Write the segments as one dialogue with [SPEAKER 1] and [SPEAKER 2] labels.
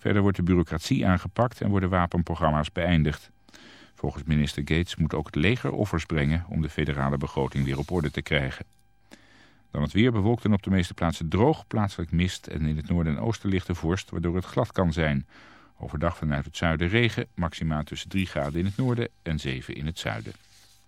[SPEAKER 1] Verder wordt de bureaucratie aangepakt en worden wapenprogramma's beëindigd. Volgens minister Gates moet ook het leger offers brengen om de federale begroting weer op orde te krijgen. Dan het weer bewolkt en op de meeste plaatsen droog, plaatselijk mist en in het noorden en oosten ligt de vorst waardoor het glad kan zijn. Overdag vanuit het zuiden regen, maximaal tussen 3 graden in het noorden en 7 in het zuiden.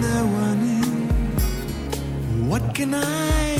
[SPEAKER 2] no one. What
[SPEAKER 3] can I?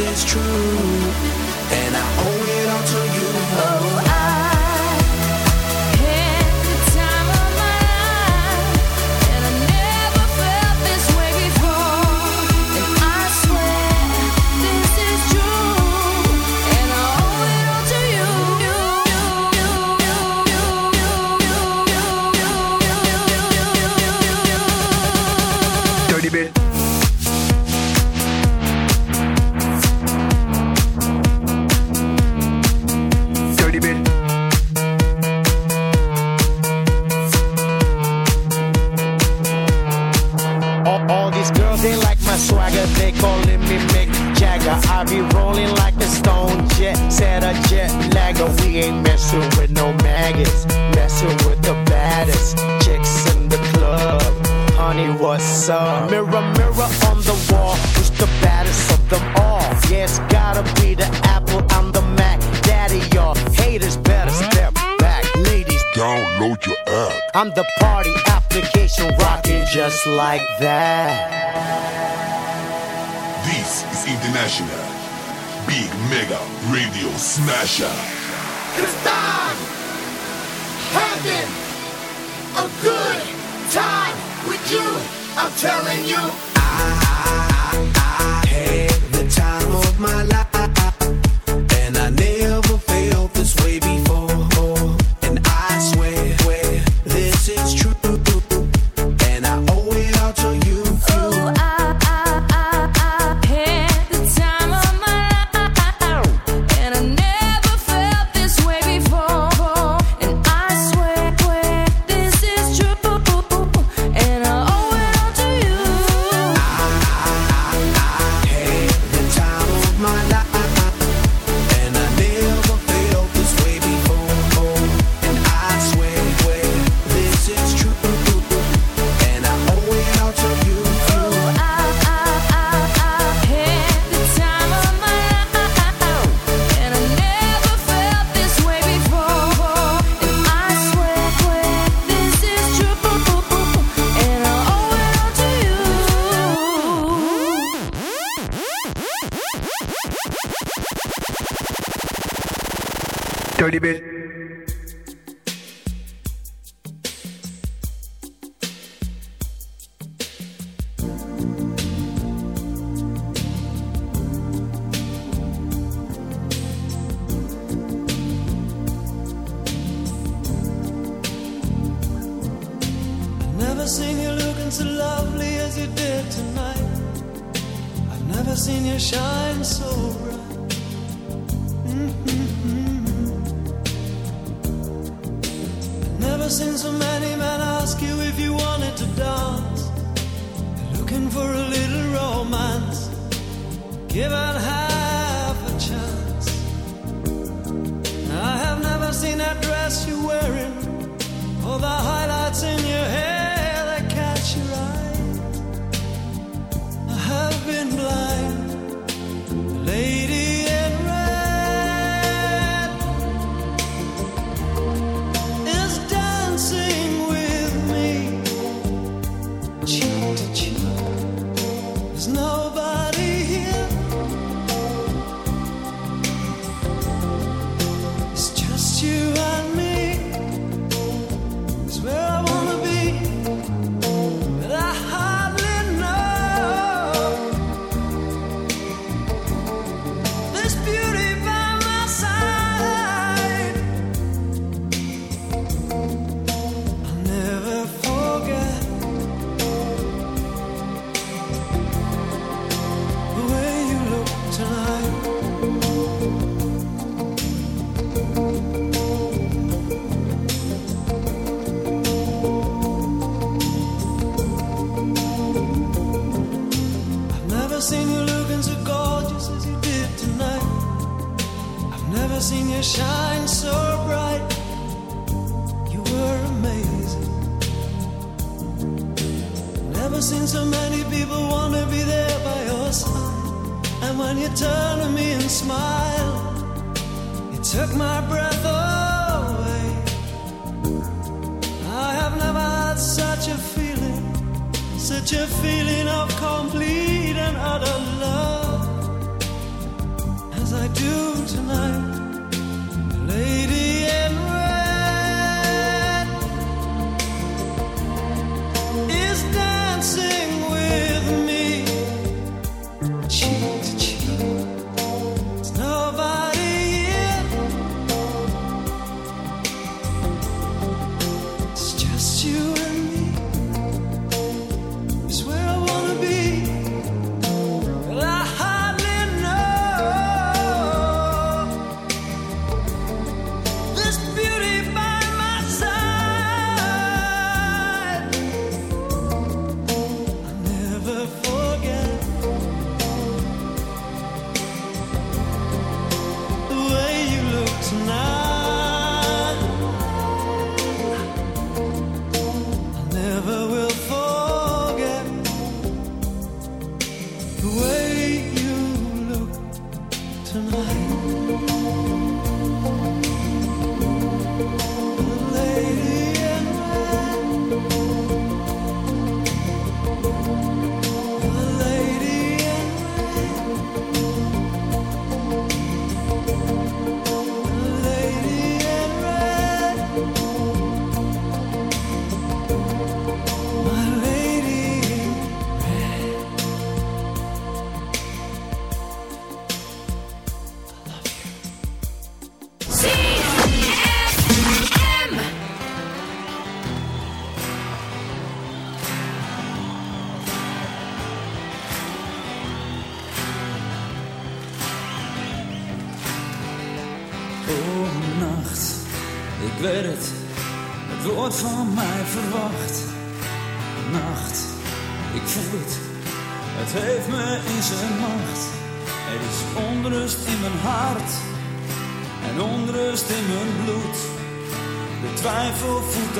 [SPEAKER 4] is true.
[SPEAKER 5] Smasher.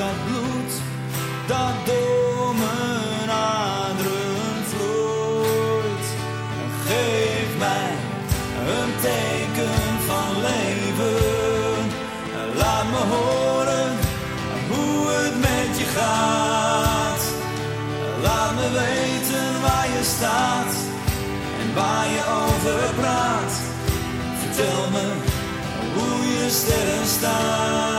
[SPEAKER 5] Dat bloed dat door mijn aderen. Geef mij een teken van leven. Laat me horen hoe het met je gaat. Laat me weten waar je staat en waar je over praat. Vertel me hoe je sterren staat.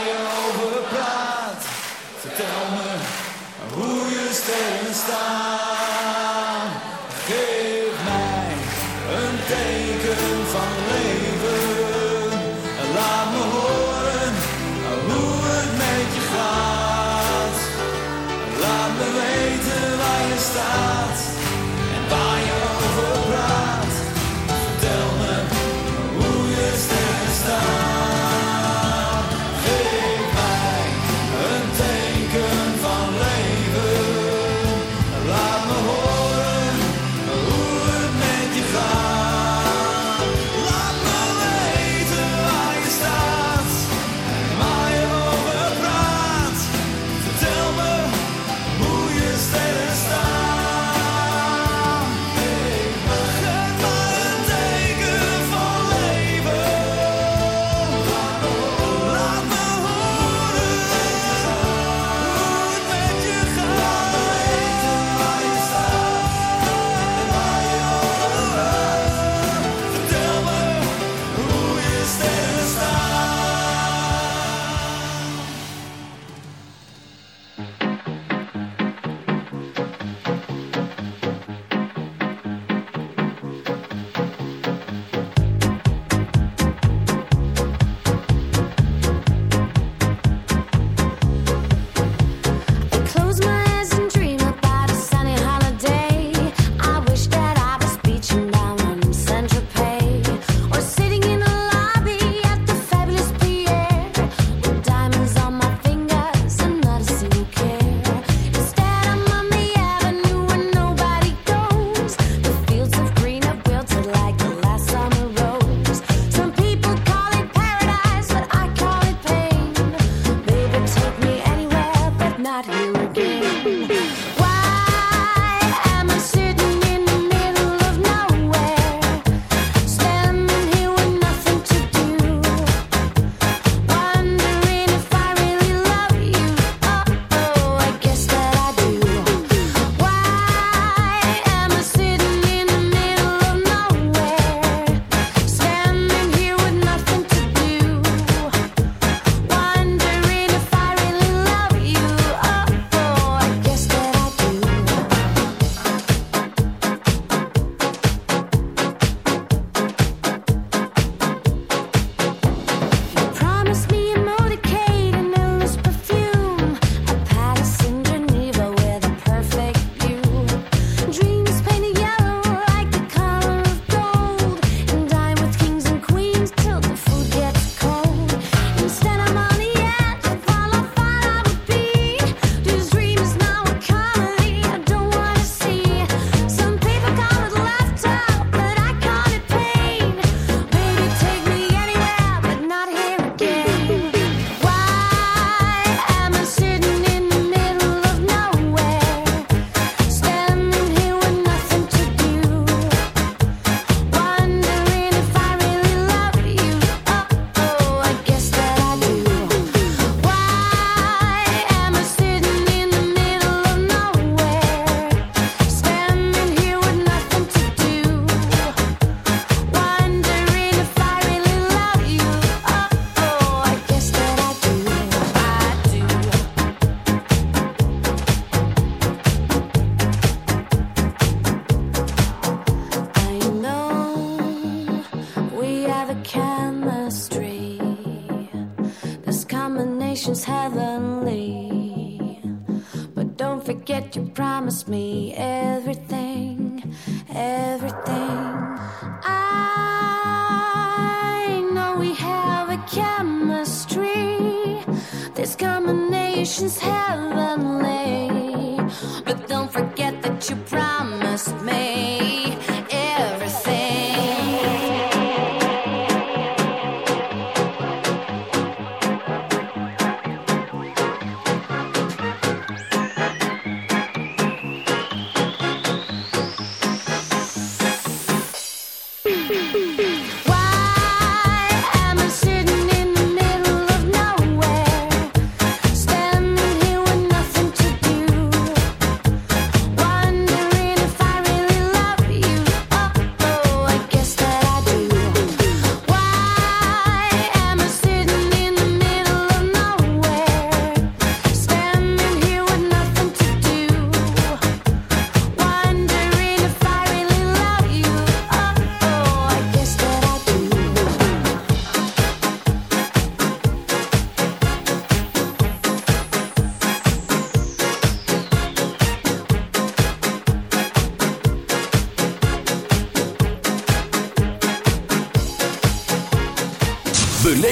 [SPEAKER 5] fire.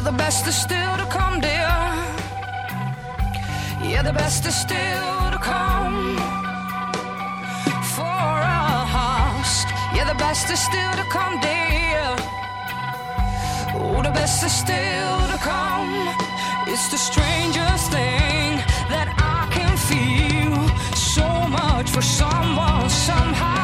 [SPEAKER 6] Yeah, the best is still to come, dear. Yeah, the best is still to come for us. Yeah, the best is still to come, dear. Oh, the best is still to come. It's the strangest thing that I can feel. So much for someone, somehow.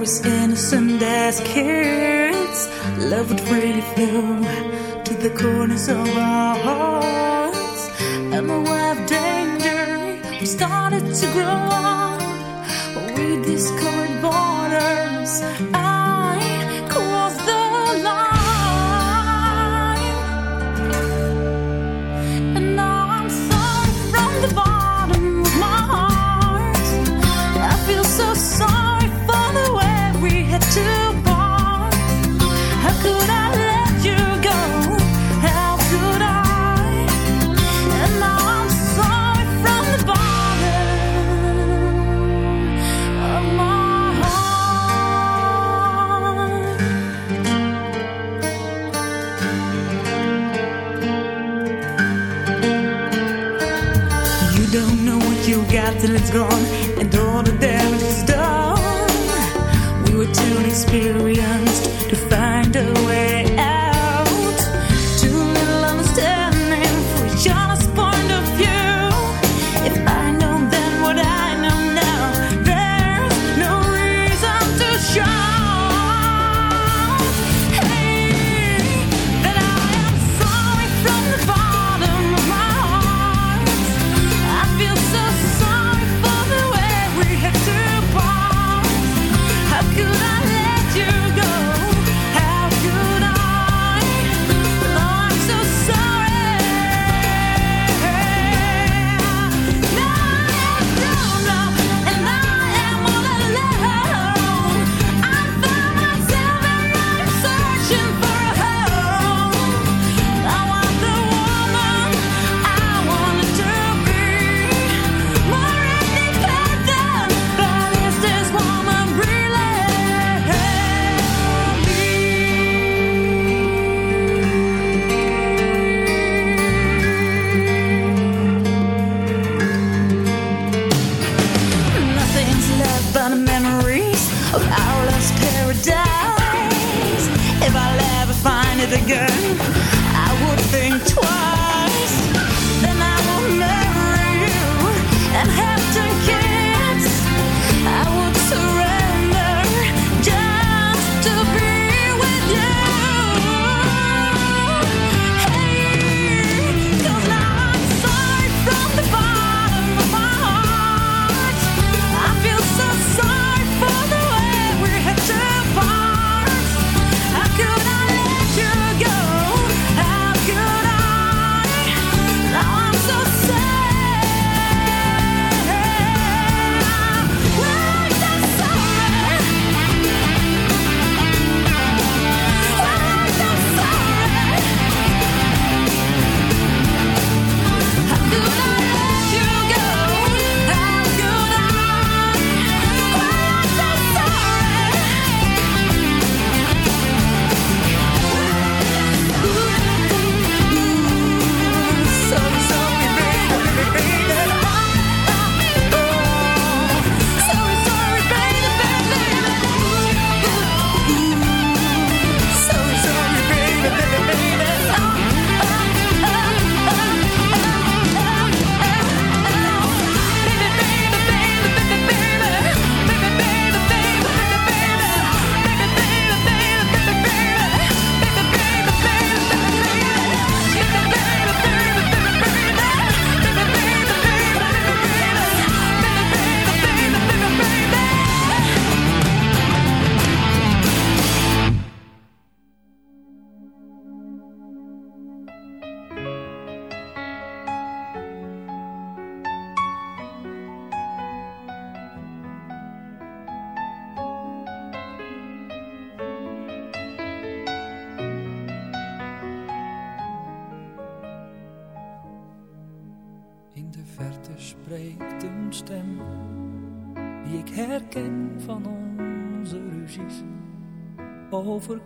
[SPEAKER 7] We're innocent as kids. Love would really flow to the corners of our hearts. Unaware of danger, we started to grow up. We discovered borders. gone.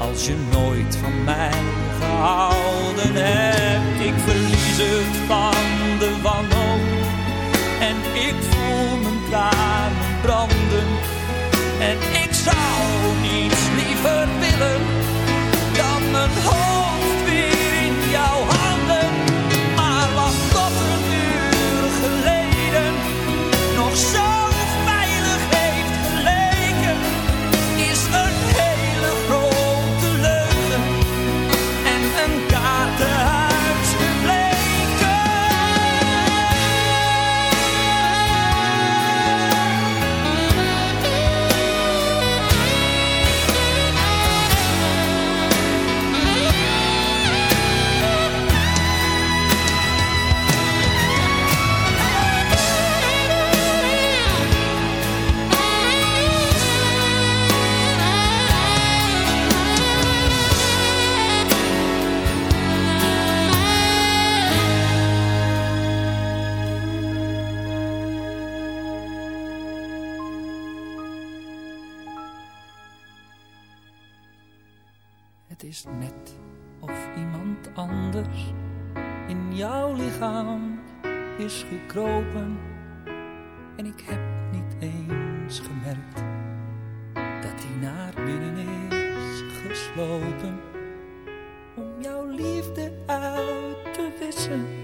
[SPEAKER 8] Als je nooit van mij gehouden hebt. Ik verlies het van de wanhoop en ik voel mijn tranen branden. En ik zou niets liever willen dan mijn hoofd weer in jouw handen. Hij naar binnen is geslopen. Om jouw liefde uit te wissen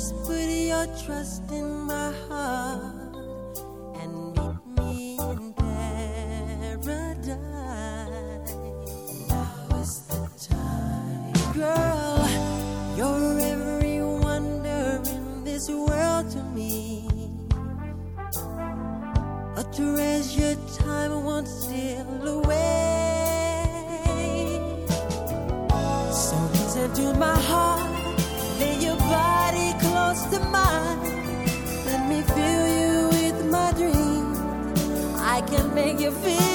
[SPEAKER 9] just
[SPEAKER 10] put your trust in my heart. make you feel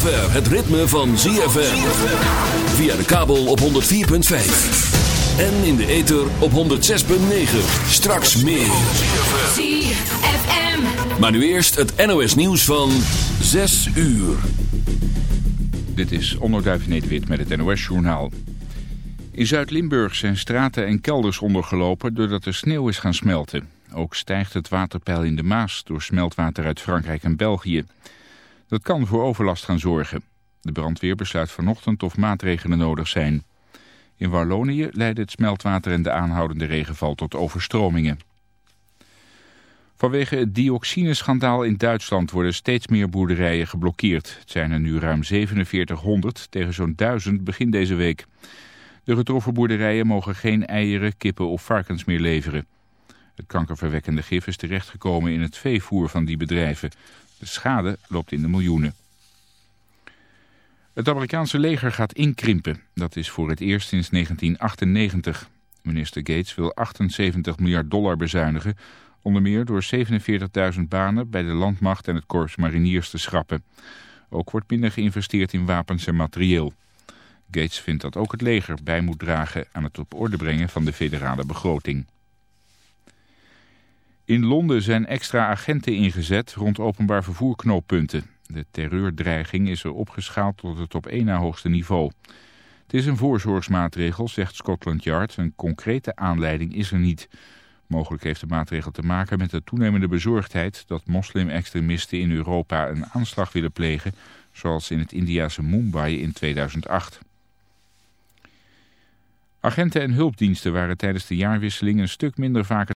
[SPEAKER 4] zover het ritme van ZFM. Via de kabel op 104.5. En in de ether op 106.9. Straks meer.
[SPEAKER 11] ZFM.
[SPEAKER 4] Maar nu eerst het NOS nieuws van 6 uur.
[SPEAKER 1] Dit is Onderduif Nederwit met het NOS-journaal. In Zuid-Limburg zijn straten en kelders ondergelopen doordat er sneeuw is gaan smelten. Ook stijgt het waterpeil in de Maas door smeltwater uit Frankrijk en België. Dat kan voor overlast gaan zorgen. De brandweer besluit vanochtend of maatregelen nodig zijn. In Wallonië leidde het smeltwater en de aanhoudende regenval tot overstromingen. Vanwege het dioxineschandaal in Duitsland worden steeds meer boerderijen geblokkeerd. Het zijn er nu ruim 4700 tegen zo'n 1000 begin deze week. De getroffen boerderijen mogen geen eieren, kippen of varkens meer leveren. Het kankerverwekkende gif is terechtgekomen in het veevoer van die bedrijven. De schade loopt in de miljoenen. Het Amerikaanse leger gaat inkrimpen. Dat is voor het eerst sinds 1998. Minister Gates wil 78 miljard dollar bezuinigen... onder meer door 47.000 banen bij de landmacht en het korps mariniers te schrappen. Ook wordt minder geïnvesteerd in wapens en materieel. Gates vindt dat ook het leger bij moet dragen aan het op orde brengen van de federale begroting. In Londen zijn extra agenten ingezet rond openbaar vervoerknooppunten. De terreurdreiging is er opgeschaald tot het op één na hoogste niveau. Het is een voorzorgsmaatregel, zegt Scotland Yard. Een concrete aanleiding is er niet. Mogelijk heeft de maatregel te maken met de toenemende bezorgdheid... dat moslim-extremisten in Europa een aanslag willen plegen... zoals in het Indiase Mumbai in 2008. Agenten en hulpdiensten waren tijdens de jaarwisseling een stuk minder vaak